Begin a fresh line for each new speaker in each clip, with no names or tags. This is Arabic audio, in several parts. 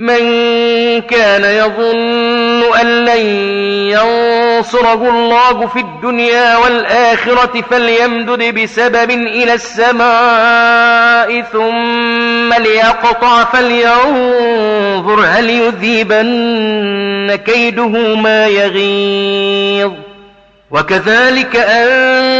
من كان يظن أن لن ينصره الله في الدنيا والآخرة فليمدد بسبب إلى السماء ثم ليقطع فلينظر هل يذيبن كيده ما يغيظ. وكذلك أن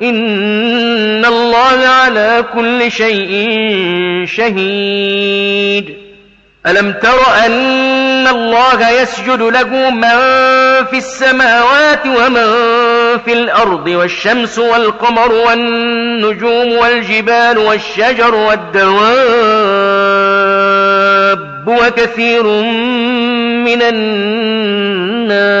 ان اللہ على كل شيء شهيد. الم تر ان الله يسجد له من في السماوات ومن في الأرض والشمس والقمر والنجوم والجبال والشجر والدواب وكثير من الناس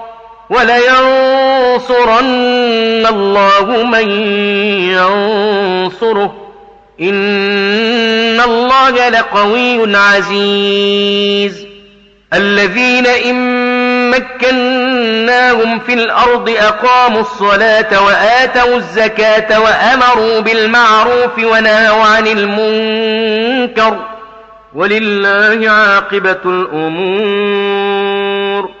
وَلَيَنْصُرَنَّ اللَّهُ مَنْ يَنْصُرُهُ. إِنَّ اللَّهَ لَقَوِيٌّ عَزِيزٌ. الَّذِينَ إِنْ مكناهم في الأرض أقاموا الصلاة وآتوا الزكاة وأمروا بالمعروف ونهوا عن المنكر. ولله عاقبة الأمور.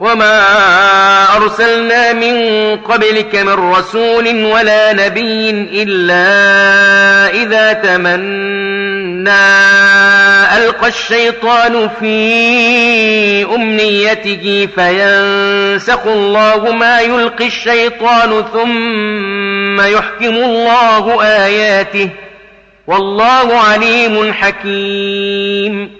وما أرسلنا من قبلك من رسول ولا نبي إلا إذا تمنى ألقى الشيطان في أمنيته فينسق الله ما يلقي الشيطان ثم يحكم الله آياته والله عليم حكيم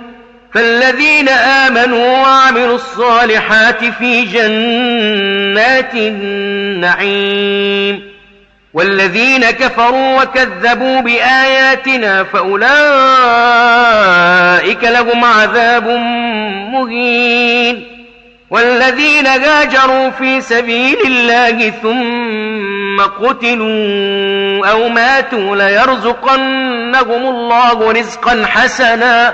فالذين آمنوا وعملوا الصالحات في جنات النعيم والذين كفروا وكذبوا بآياتنا فأولئك لهم عذاب مهين والذين غاجروا في سبيل الله ثم قتلوا أو ماتوا ليرزقنهم الله رزقا حسنا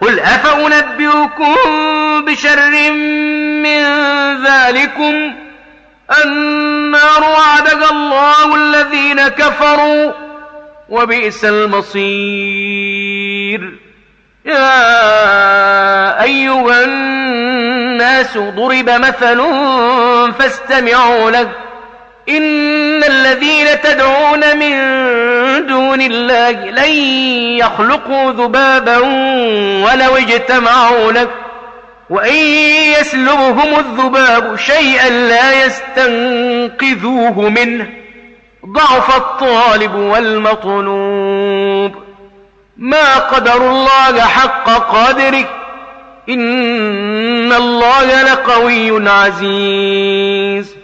قل أفأنبئكم بشر من ذلكم النار وعدك الله الذين كفروا وبئس المصير يا أيها الناس ضرب مثل فاستمعوا لك ان الذين تدعون من دون الله لن يخلقوا ذبابا ولو اجتمعوا لك وان يسلبهم الذباب شيئا لا يستنقذوه منه ضعف الطالب والمطلوب ما قدر الله حق قدره ان الله لقوي عزيز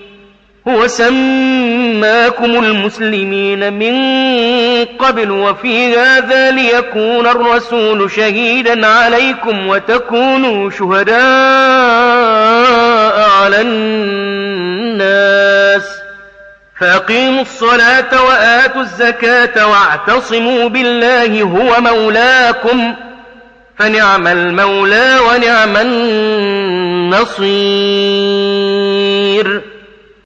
هو سماكم المسلمين من قبل وفي هذا ليكون الرسول شهيدا عليكم وتكونوا شهداء على الناس فأقيموا الصلاة وآتوا الزكاة واعتصموا بالله هو مولاكم فنعم المولى ونعم النصير